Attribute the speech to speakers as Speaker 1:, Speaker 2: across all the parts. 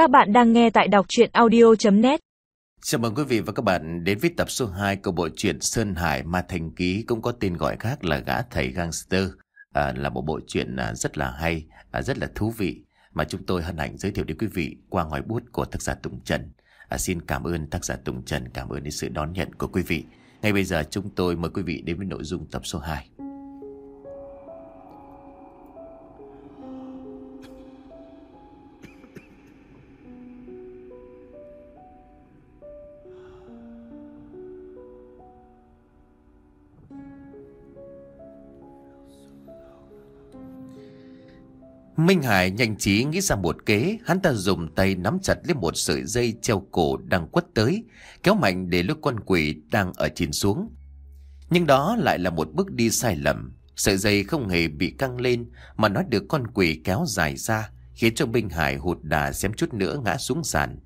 Speaker 1: Các bạn đang nghe tại đọc chuyện audio.net
Speaker 2: Chào mừng quý vị và các bạn đến với tập số 2 của bộ truyện Sơn Hải Ma Thành Ký cũng có tên gọi khác là Gã Thầy Gangster. À, là một bộ truyện à, rất là hay, à, rất là thú vị mà chúng tôi hân hạnh giới thiệu đến quý vị qua ngòi bút của tác giả Tùng Trần. À, xin cảm ơn tác giả Tùng Trần, cảm ơn đến sự đón nhận của quý vị. Ngay bây giờ chúng tôi mời quý vị đến với nội dung tập số 2. Minh Hải nhanh trí nghĩ ra một kế, hắn ta dùng tay nắm chặt lấy một sợi dây treo cổ đang quất tới, kéo mạnh để lôi con quỷ đang ở trên xuống. Nhưng đó lại là một bước đi sai lầm, sợi dây không hề bị căng lên mà nó được con quỷ kéo dài ra, khiến cho Minh Hải hụt đà xem chút nữa ngã xuống sàn.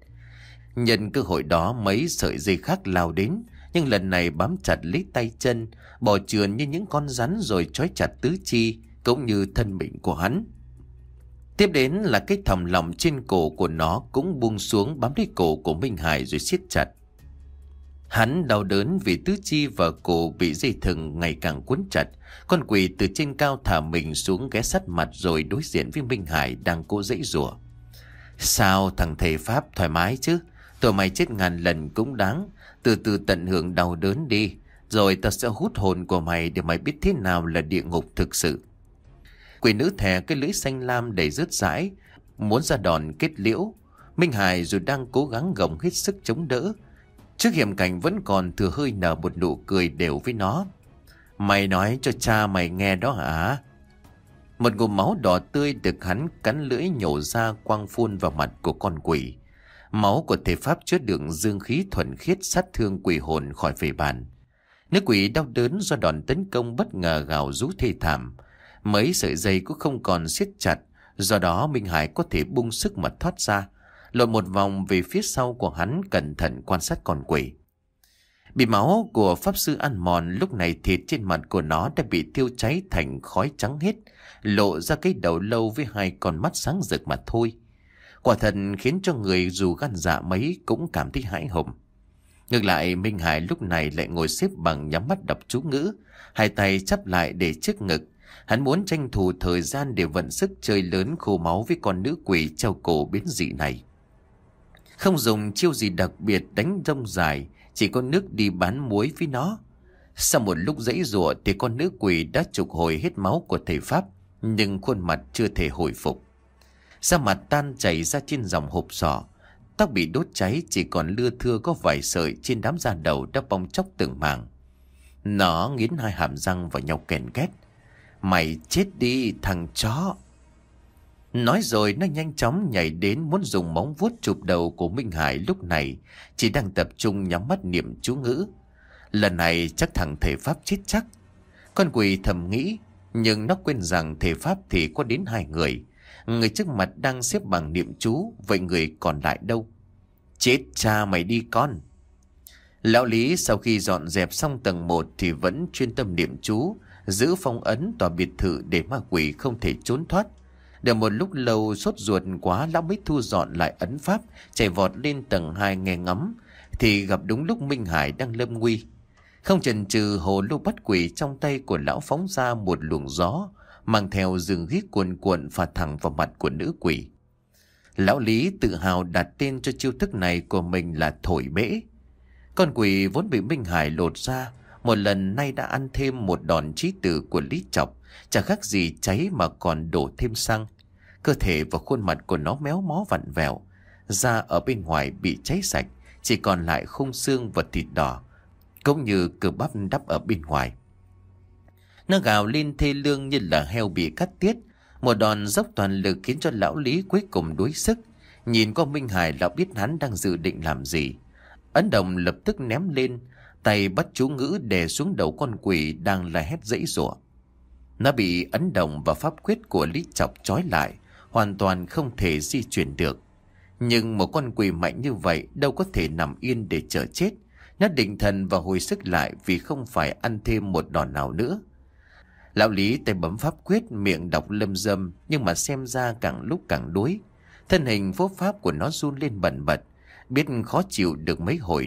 Speaker 2: Nhân cơ hội đó mấy sợi dây khác lao đến, nhưng lần này bám chặt lấy tay chân, bò trườn như những con rắn rồi trói chặt tứ chi, cũng như thân mình của hắn. Tiếp đến là cái thòng lòng trên cổ của nó cũng buông xuống bám lấy cổ của Minh Hải rồi siết chặt. Hắn đau đớn vì tứ chi và cổ bị dây thừng ngày càng cuốn chặt. Con quỷ từ trên cao thả mình xuống ghé sắt mặt rồi đối diện với Minh Hải đang cố dãy rủa. Sao thằng thầy Pháp thoải mái chứ? Tụi mày chết ngàn lần cũng đáng. Từ từ tận hưởng đau đớn đi. Rồi ta sẽ hút hồn của mày để mày biết thế nào là địa ngục thực sự. Quỷ nữ thè cái lưỡi xanh lam đầy rớt rãi, muốn ra đòn kết liễu. Minh Hải dù đang cố gắng gồng hết sức chống đỡ. Trước hiểm cảnh vẫn còn thừa hơi nở một nụ cười đều với nó. Mày nói cho cha mày nghe đó hả? Một ngụm máu đỏ tươi được hắn cắn lưỡi nhổ ra quang phun vào mặt của con quỷ. Máu của thể pháp chứa đựng dương khí thuần khiết sát thương quỷ hồn khỏi về bàn. Nữ quỷ đau đớn do đòn tấn công bất ngờ gào rú thê thảm. Mấy sợi dây cũng không còn siết chặt, do đó Minh Hải có thể bung sức mà thoát ra, lộn một vòng về phía sau của hắn cẩn thận quan sát con quỷ. Bị máu của Pháp Sư ăn mòn lúc này thịt trên mặt của nó đã bị thiêu cháy thành khói trắng hết, lộ ra cái đầu lâu với hai con mắt sáng rực mà thôi. Quả thật khiến cho người dù gan dạ mấy cũng cảm thấy hãi hùng. Ngược lại Minh Hải lúc này lại ngồi xếp bằng nhắm mắt đọc chú ngữ, hai tay chắp lại để trước ngực, Hắn muốn tranh thủ thời gian để vận sức chơi lớn khô máu với con nữ quỷ treo cổ biến dị này. Không dùng chiêu gì đặc biệt đánh rông dài, chỉ có nước đi bán muối với nó. Sau một lúc dãy rủa thì con nữ quỷ đã trục hồi hết máu của thầy Pháp, nhưng khuôn mặt chưa thể hồi phục. Da mặt tan chảy ra trên dòng hộp sọ, tóc bị đốt cháy chỉ còn lưa thưa có vài sợi trên đám da đầu đã bong chóc từng mảng. Nó nghiến hai hàm răng vào nhau kèn két, Mày chết đi, thằng chó. Nói rồi nó nhanh chóng nhảy đến muốn dùng móng vuốt chụp đầu của Minh Hải lúc này chỉ đang tập trung nhắm mắt niệm chú ngữ. Lần này chắc thằng thể pháp chết chắc. Con quỷ thầm nghĩ, nhưng nó quên rằng thể pháp thì có đến hai người. Người trước mặt đang xếp bằng niệm chú, vậy người còn lại đâu? Chết cha mày đi con. Lão Lý sau khi dọn dẹp xong tầng 1 thì vẫn chuyên tâm niệm chú giữ phong ấn tòa biệt thự để ma quỷ không thể trốn thoát. Được một lúc lâu sốt ruột quá lão mới thu dọn lại ấn pháp, chạy vọt lên tầng 2 nghe ngắm, thì gặp đúng lúc Minh Hải đang lâm nguy. Không chần chừ hồ lô bắt quỷ trong tay của lão phóng ra một luồng gió, mang theo rừng ghiết cuồn cuộn phạt thẳng vào mặt của nữ quỷ. Lão Lý tự hào đặt tên cho chiêu thức này của mình là thổi bể. Con quỷ vốn bị Minh Hải lột ra, một lần nay đã ăn thêm một đòn trí tử của Lý Chọc, chẳng khác gì cháy mà còn đổ thêm xăng. Cơ thể và khuôn mặt của nó méo mó vặn vẹo, da ở bên ngoài bị cháy sạch, chỉ còn lại khung xương và thịt đỏ, cũng như cơ bắp đắp ở bên ngoài. Nó gào lên thê lương như là heo bị cắt tiết, một đòn dốc toàn lực khiến cho lão Lý cuối cùng đuối sức. Nhìn qua Minh Hải lão biết hắn đang dự định làm gì. Ấn đồng lập tức ném lên, Tay bắt chú ngữ đè xuống đầu con quỷ đang la hét dãy rủa. Nó bị ấn đồng và pháp quyết của Lý Chọc trói lại, hoàn toàn không thể di chuyển được. Nhưng một con quỷ mạnh như vậy đâu có thể nằm yên để chờ chết. Nó định thần và hồi sức lại vì không phải ăn thêm một đòn nào nữa. Lão Lý tay bấm pháp quyết miệng đọc lâm dâm nhưng mà xem ra càng lúc càng đuối. Thân hình phố pháp của nó run lên bẩn bật, biết khó chịu được mấy hồi.